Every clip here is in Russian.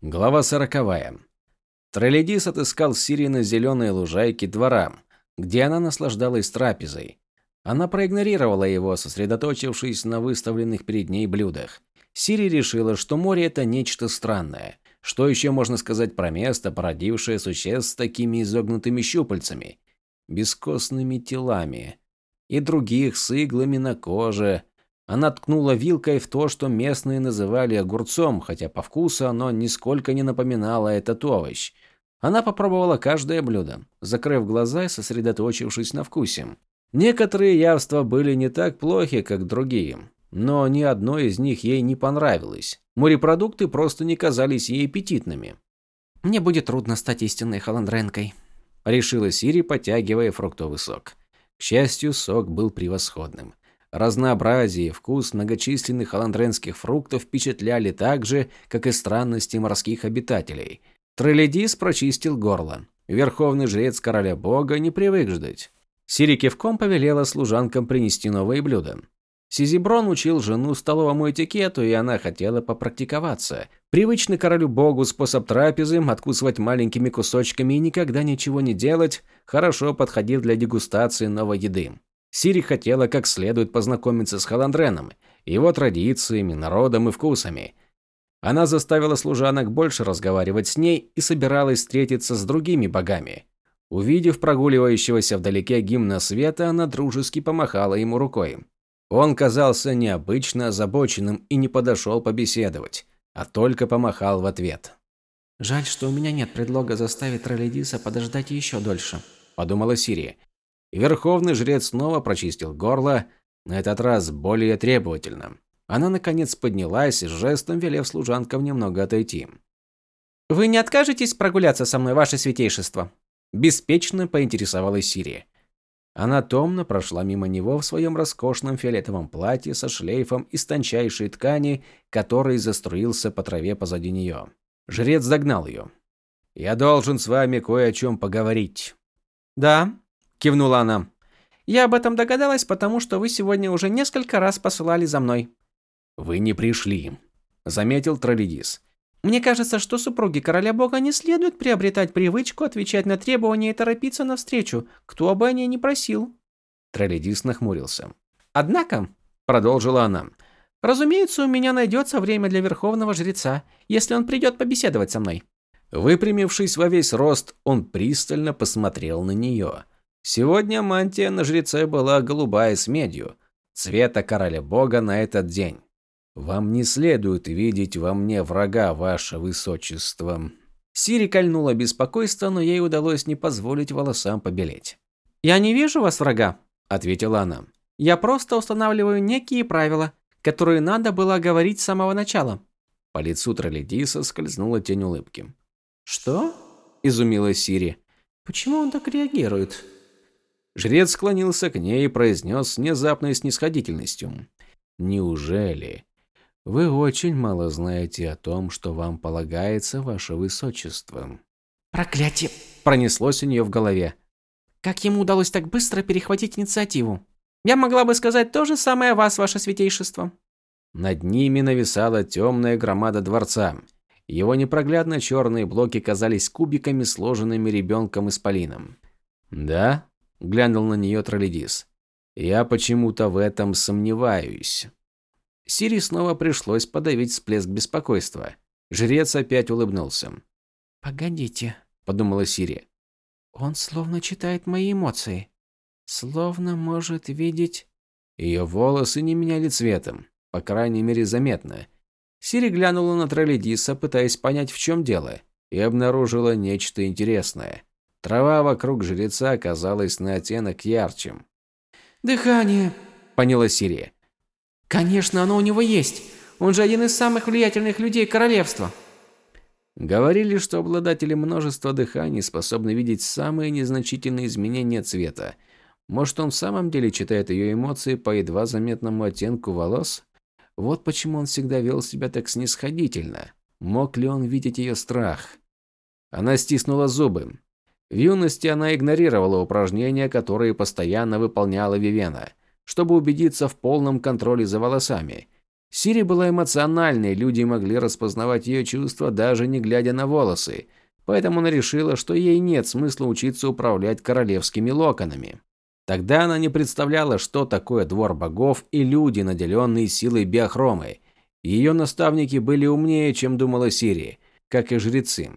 Глава сороковая. Троллейдис отыскал Сири на зеленой лужайке двора, где она наслаждалась трапезой. Она проигнорировала его, сосредоточившись на выставленных перед ней блюдах. Сири решила, что море – это нечто странное. Что еще можно сказать про место, породившее существ с такими изогнутыми щупальцами, бескостными телами и других с иглами на коже, она ткнула вилкой в то, что местные называли огурцом, хотя по вкусу оно нисколько не напоминало этот овощ. Она попробовала каждое блюдо, закрыв глаза и сосредоточившись на вкусе. Некоторые явства были не так плохи, как другие, но ни одно из них ей не понравилось. Морепродукты просто не казались ей аппетитными. «Мне будет трудно стать истинной холандренкой», – решила Сири, потягивая фруктовый сок. К счастью, сок был превосходным. Разнообразие и вкус многочисленных аландренских фруктов впечатляли так же, как и странности морских обитателей. Тролледис прочистил горло. Верховный жрец короля бога не привык ждать. Сири кивком повелела служанкам принести новые блюда. Сизиброн учил жену столовому этикету, и она хотела попрактиковаться. Привычный королю богу способ трапезы, откусывать маленькими кусочками и никогда ничего не делать, хорошо подходил для дегустации новой еды. Сири хотела как следует познакомиться с Халандреном, его традициями, народом и вкусами. Она заставила служанок больше разговаривать с ней и собиралась встретиться с другими богами. Увидев прогуливающегося вдалеке гимна света, она дружески помахала ему рукой. Он казался необычно озабоченным и не подошел побеседовать, а только помахал в ответ. «Жаль, что у меня нет предлога заставить Троллидиса подождать еще дольше», – подумала Сирия. Верховный жрец снова прочистил горло, на этот раз более требовательно. Она, наконец, поднялась, жестом велев служанкам немного отойти. «Вы не откажетесь прогуляться со мной, ваше святейшество?» Беспечно поинтересовалась Сирия. Она томно прошла мимо него в своем роскошном фиолетовом платье со шлейфом из тончайшей ткани, который заструился по траве позади нее. Жрец догнал ее. «Я должен с вами кое о чем поговорить». «Да», кивнула она. Я об этом догадалась, потому что вы сегодня уже несколько раз посылали за мной. Вы не пришли, заметил Троллидис. Мне кажется, что супруги короля бога не следует приобретать привычку отвечать на требования и торопиться навстречу, кто бы о ней не просил. Троллидис нахмурился. Однако, продолжила она, разумеется, у меня найдется время для верховного жреца, если он придет побеседовать со мной. Выпрямившись во весь рост, он пристально посмотрел на нее. Сегодня мантия на жреце была голубая с медью, цвета короля бога на этот день. Вам не следует видеть во мне врага, ваше высочество. Сири кольнула беспокойство, но ей удалось не позволить волосам побелеть. «Я не вижу вас врага», – ответила она. «Я просто устанавливаю некие правила, которые надо было говорить с самого начала». По лицу Троллидиса скользнула тень улыбки. «Что?» – изумилась Сири. «Почему он так реагирует?» Жрец склонился к ней и произнес с внезапной снисходительностью. «Неужели? Вы очень мало знаете о том, что вам полагается, ваше высочество». «Проклятие!» – пронеслось у нее в голове. «Как ему удалось так быстро перехватить инициативу? Я могла бы сказать то же самое о вас, ваше святейшество». Над ними нависала темная громада дворца. Его непроглядно черные блоки казались кубиками, сложенными ребенком-исполином. «Да?» Глянул на нее Троллидис. Я почему-то в этом сомневаюсь. Сири снова пришлось подавить всплеск беспокойства. Жрец опять улыбнулся. «Погодите», – подумала Сири. «Он словно читает мои эмоции. Словно может видеть...» Ее волосы не меняли цветом, по крайней мере заметно. Сири глянула на Троллидиса, пытаясь понять, в чем дело, и обнаружила нечто интересное. Трава вокруг жреца оказалась на оттенок ярче. «Дыхание», – поняла Сирия. «Конечно, оно у него есть. Он же один из самых влиятельных людей королевства». Говорили, что обладатели множества дыханий способны видеть самые незначительные изменения цвета. Может, он в самом деле читает ее эмоции по едва заметному оттенку волос? Вот почему он всегда вел себя так снисходительно. Мог ли он видеть ее страх? Она стиснула зубы. В юности она игнорировала упражнения, которые постоянно выполняла Вивена, чтобы убедиться в полном контроле за волосами. Сири была эмоциональной, люди могли распознавать ее чувства, даже не глядя на волосы, поэтому она решила, что ей нет смысла учиться управлять королевскими локонами. Тогда она не представляла, что такое двор богов и люди, наделенные силой биохромы. Ее наставники были умнее, чем думала Сири, как и жрецы.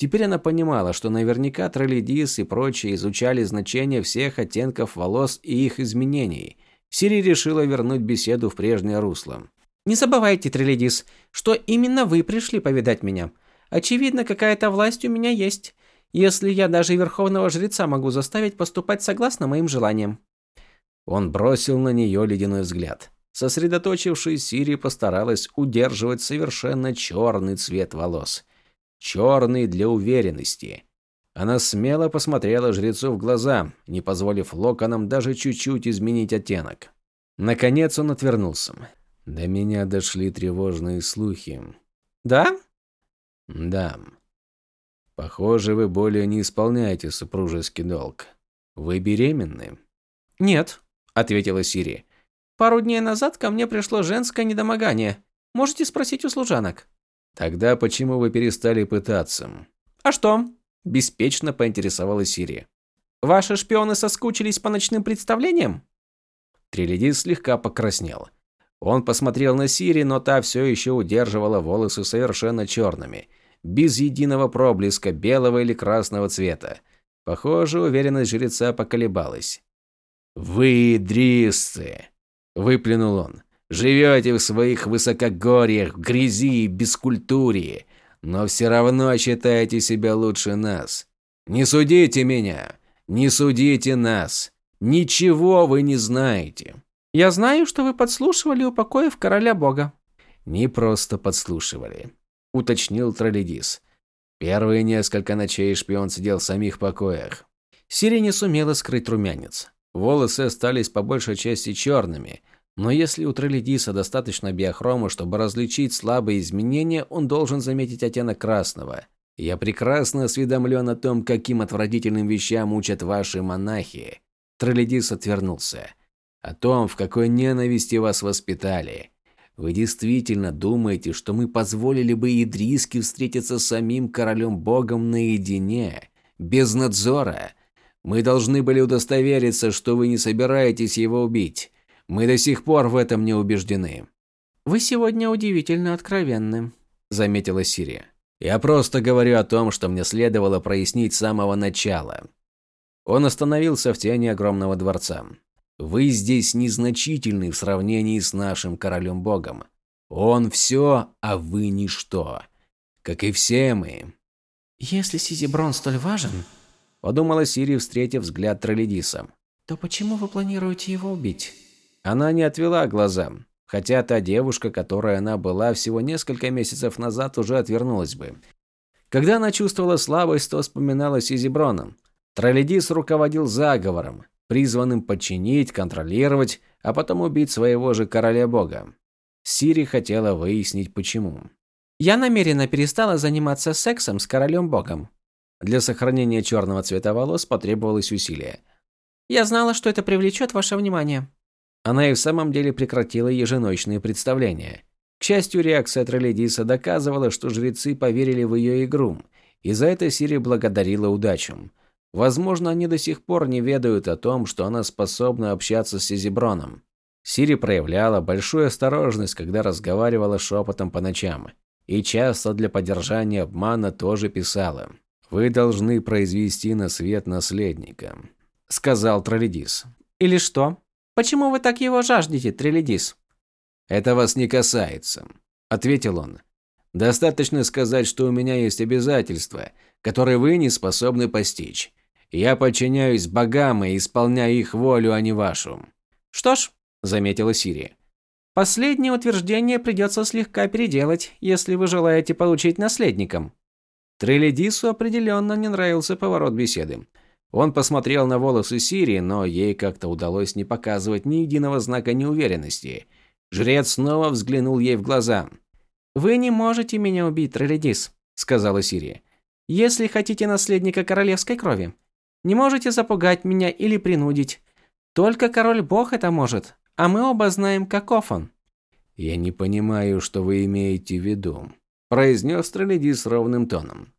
Теперь она понимала, что наверняка Троллидис и прочие изучали значение всех оттенков волос и их изменений. Сири решила вернуть беседу в прежнее русло. Не забывайте, Трелидис, что именно вы пришли повидать меня. Очевидно, какая-то власть у меня есть, если я даже верховного жреца могу заставить поступать согласно моим желаниям. Он бросил на нее ледяной взгляд. Сосредоточившись, Сири постаралась удерживать совершенно черный цвет волос. Черный для уверенности. Она смело посмотрела жрецу в глаза, не позволив локонам даже чуть-чуть изменить оттенок. Наконец он отвернулся. До меня дошли тревожные слухи. Да? Да. Похоже, вы более не исполняете супружеский долг. Вы беременны? Нет, ответила Сири. Пару дней назад ко мне пришло женское недомогание. Можете спросить у служанок. Тогда почему вы перестали пытаться? А что? Беспечно поинтересовалась Сири. Ваши шпионы соскучились по ночным представлениям? Трилидис слегка покраснел. Он посмотрел на Сири, но та все еще удерживала волосы совершенно черными, без единого проблеска белого или красного цвета. Похоже, уверенность жреца поколебалась. «Вы, дрисцы!» – выплюнул он. «Живете в своих высокогорьях, в грязи и бескультурии, но все равно считаете себя лучше нас. Не судите меня! Не судите нас! Ничего вы не знаете!» Я знаю, что вы подслушивали у покоев короля бога. Не просто подслушивали, уточнил Троллидис. Первые несколько ночей шпион сидел в самих покоях. Сири не сумела скрыть румянец. Волосы остались по большей части черными, но если у Троллидиса достаточно биохрома, чтобы различить слабые изменения, он должен заметить оттенок красного. Я прекрасно осведомлен о том, каким отвратительным вещам учат ваши монахи. Троллидис отвернулся о том, в какой ненависти вас воспитали. Вы действительно думаете, что мы позволили бы Идриске встретиться с самим королем-богом наедине, без надзора? Мы должны были удостовериться, что вы не собираетесь его убить. Мы до сих пор в этом не убеждены. Вы сегодня удивительно откровенны, заметила Сирия. Я просто говорю о том, что мне следовало прояснить с самого начала. Он остановился в тени огромного дворца. Вы здесь незначительны в сравнении с нашим королем-богом. Он все, а вы ничто. Как и все мы. Если Сизиброн столь важен, подумала Сири, встретив взгляд Троллидиса, то почему вы планируете его убить? Она не отвела глаза, хотя та девушка, которой она была всего несколько месяцев назад, уже отвернулась бы. Когда она чувствовала слабость, то вспоминала Сизиброна. Троллидис руководил заговором, призванным подчинить, контролировать, а потом убить своего же короля-бога. Сири хотела выяснить, почему. «Я намеренно перестала заниматься сексом с королем-богом». Для сохранения черного цвета волос потребовалось усилие. «Я знала, что это привлечет ваше внимание». Она и в самом деле прекратила еженочные представления. К счастью, реакция Троллидиса доказывала, что жрецы поверили в ее игру, и за это Сири благодарила удачу. Возможно, они до сих пор не ведают о том, что она способна общаться с Изиброном. Сири проявляла большую осторожность, когда разговаривала шепотом по ночам. И часто для поддержания обмана тоже писала. «Вы должны произвести на свет наследника», – сказал Троллидис. «Или что? Почему вы так его жаждете, Троллидис?» «Это вас не касается», – ответил он. «Достаточно сказать, что у меня есть обязательства, которые вы не способны постичь. Я подчиняюсь богам и исполняю их волю, а не вашу. Что ж, заметила Сирия. Последнее утверждение придется слегка переделать, если вы желаете получить наследником. Треледису определенно не нравился поворот беседы. Он посмотрел на волосы Сирии, но ей как-то удалось не показывать ни единого знака неуверенности. Жрец снова взглянул ей в глаза. «Вы не можете меня убить, Треледис», — сказала Сирия. «Если хотите наследника королевской крови. Не можете запугать меня или принудить. Только король-бог это может, а мы оба знаем, каков он. «Я не понимаю, что вы имеете в виду», – произнес Троллидис ровным тоном.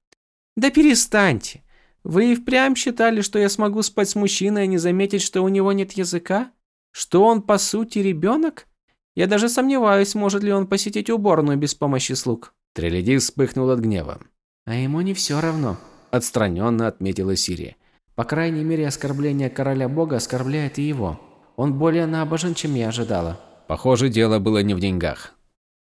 «Да перестаньте! Вы и впрямь считали, что я смогу спать с мужчиной и не заметить, что у него нет языка? Что он, по сути, ребенок? Я даже сомневаюсь, может ли он посетить уборную без помощи слуг». Треледис вспыхнул от гнева. «А ему не все равно», – отстраненно отметила Сири. «По крайней мере, оскорбление короля бога оскорбляет и его. Он более набожен, чем я ожидала». Похоже, дело было не в деньгах.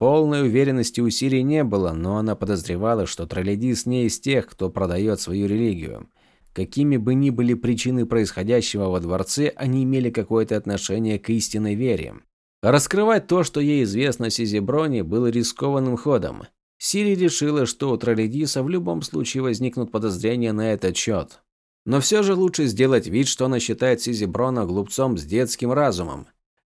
Полной уверенности у Сири не было, но она подозревала, что Троллядис не из тех, кто продает свою религию. Какими бы ни были причины происходящего во дворце, они имели какое-то отношение к истинной вере. Раскрывать то, что ей известно о Сизиброне, было рискованным ходом. Сири решила, что у Троллядиса в любом случае возникнут подозрения на этот счет. Но все же лучше сделать вид, что она считает Сизиброна глупцом с детским разумом.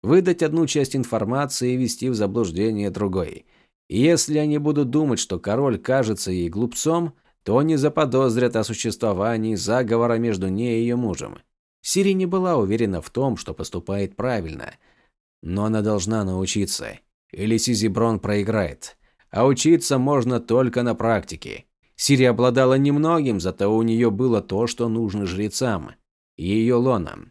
Выдать одну часть информации и ввести в заблуждение другой. И если они будут думать, что король кажется ей глупцом, то не заподозрят о существовании заговора между ней и ее мужем. Сири не была уверена в том, что поступает правильно. Но она должна научиться. Или Сизиброн проиграет. А учиться можно только на практике. Сири обладала немногим, зато у нее было то, что нужно жрецам. Ее лона.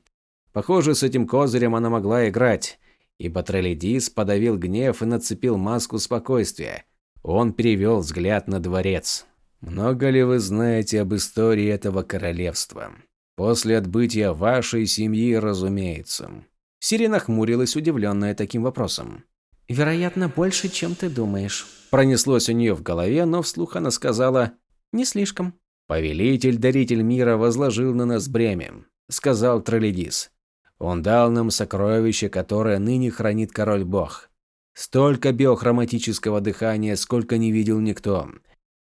Похоже, с этим козырем она могла играть, ибо Треледис подавил гнев и нацепил маску спокойствия. Он перевел взгляд на дворец. «Много ли вы знаете об истории этого королевства? После отбытия вашей семьи, разумеется». Сирена хмурилась, удивленная таким вопросом. «Вероятно, больше, чем ты думаешь». Пронеслось у нее в голове, но вслух она сказала «Не слишком». «Повелитель-даритель мира возложил на нас бремя», — сказал Троллидис. Он дал нам сокровище, которое ныне хранит король-бог. Столько биохроматического дыхания, сколько не видел никто.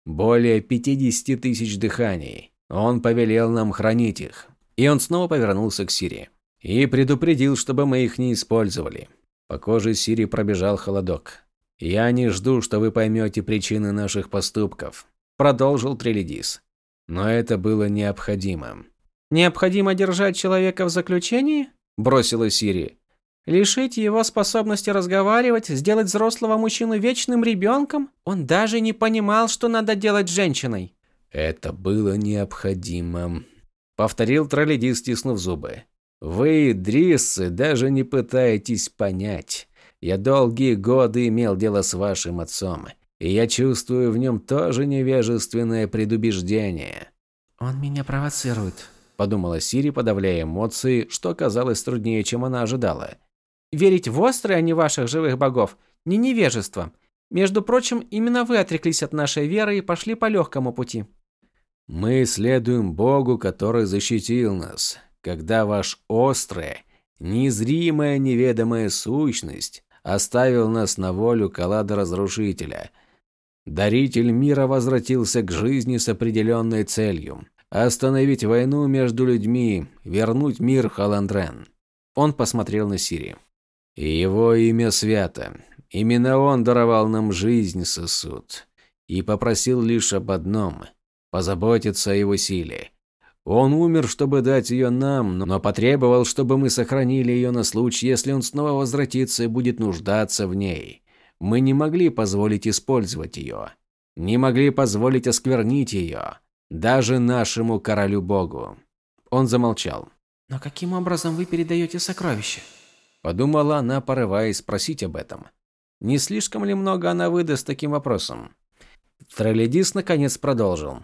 Более 50 тысяч дыханий. Он повелел нам хранить их. И он снова повернулся к Сири. И предупредил, чтобы мы их не использовали. По коже Сири пробежал холодок. «Я не жду, что вы поймете причины наших поступков», – продолжил Трелидис. «Но это было необходимо». «Необходимо держать человека в заключении?» – бросила Сири. «Лишить его способности разговаривать, сделать взрослого мужчину вечным ребенком? Он даже не понимал, что надо делать с женщиной». «Это было необходимо», – повторил Троллиди, стиснув зубы. «Вы, дриссы, даже не пытаетесь понять. Я долгие годы имел дело с вашим отцом, и я чувствую в нем тоже невежественное предубеждение». «Он меня провоцирует», подумала Сири, подавляя эмоции, что оказалось труднее, чем она ожидала. Верить в острые, а не ваших живых богов, не невежество. Между прочим, именно вы отреклись от нашей веры и пошли по легкому пути. Мы следуем Богу, который защитил нас, когда ваш острая, незримая, неведомая сущность оставил нас на волю Калада Разрушителя. Даритель мира возвратился к жизни с определенной целью Остановить войну между людьми, вернуть мир Халандрен. Он посмотрел на Сири. Его имя свято. Именно он даровал нам жизнь, сосуд. И попросил лишь об одном – позаботиться о его силе. Он умер, чтобы дать ее нам, но потребовал, чтобы мы сохранили ее на случай, если он снова возвратится и будет нуждаться в ней. Мы не могли позволить использовать ее. Не могли позволить осквернить ее. Даже нашему королю-богу. Он замолчал. «Но каким образом вы передаете сокровища?» Подумала она, порываясь спросить об этом. Не слишком ли много она выдаст таким вопросом? Троллидис наконец продолжил.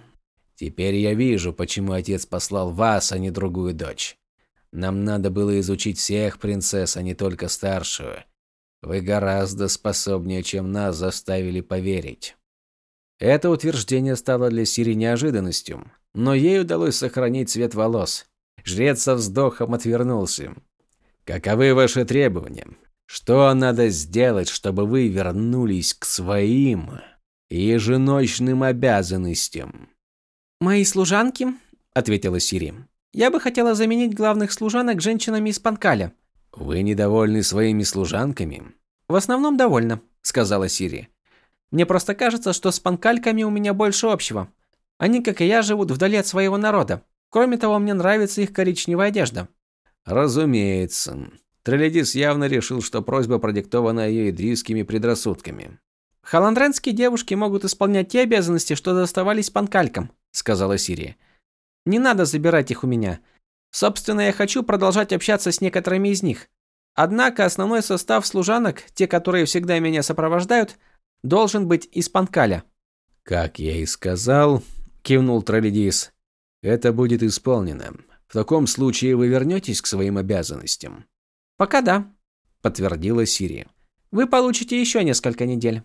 «Теперь я вижу, почему отец послал вас, а не другую дочь. Нам надо было изучить всех принцесс, а не только старшую. Вы гораздо способнее, чем нас заставили поверить». Это утверждение стало для Сири неожиданностью, но ей удалось сохранить цвет волос. Жрец со вздохом отвернулся. «Каковы ваши требования? Что надо сделать, чтобы вы вернулись к своим еженочным обязанностям?» «Мои служанки?» – ответила Сири. «Я бы хотела заменить главных служанок женщинами из Панкаля». «Вы недовольны своими служанками?» «В основном довольна», – сказала Сири. Мне просто кажется, что с панкальками у меня больше общего. Они, как и я, живут вдали от своего народа. Кроме того, мне нравится их коричневая одежда. Разумеется. Треледис явно решил, что просьба продиктована ее идрийскими предрассудками. «Халандренские девушки могут исполнять те обязанности, что доставались панкалькам», – сказала Сирия. «Не надо забирать их у меня. Собственно, я хочу продолжать общаться с некоторыми из них. Однако основной состав служанок, те, которые всегда меня сопровождают, должен быть из Панкаля. Как я и сказал, кивнул Троллидис. Это будет исполнено. В таком случае вы вернетесь к своим обязанностям. Пока да, подтвердила Сири. Вы получите еще несколько недель.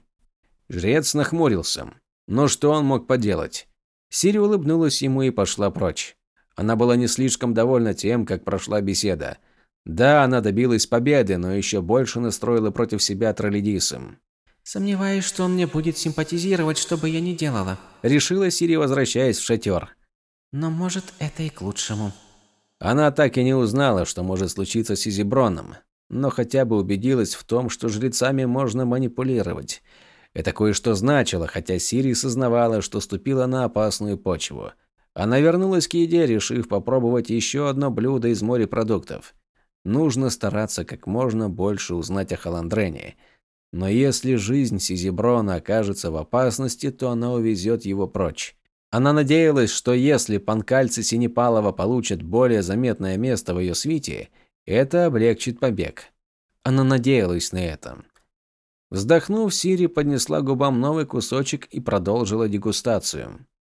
Жрец нахмурился. Но что он мог поделать? Сири улыбнулась ему и пошла прочь. Она была не слишком довольна тем, как прошла беседа. Да, она добилась победы, но еще больше настроила против себя Троллидисом. «Сомневаюсь, что он мне будет симпатизировать, что бы я ни делала», – решила Сири, возвращаясь в шатер. «Но может, это и к лучшему». Она так и не узнала, что может случиться с Изиброном, но хотя бы убедилась в том, что жрецами можно манипулировать. Это кое-что значило, хотя Сири сознавала, что ступила на опасную почву – она вернулась к еде, решив попробовать еще одно блюдо из морепродуктов. Нужно стараться как можно больше узнать о Халандрене. Но если жизнь Сизиброна окажется в опасности, то она увезет его прочь. Она надеялась, что если панкальцы Синепалова получат более заметное место в ее свите, это облегчит побег. Она надеялась на это. Вздохнув, Сири поднесла губам новый кусочек и продолжила дегустацию.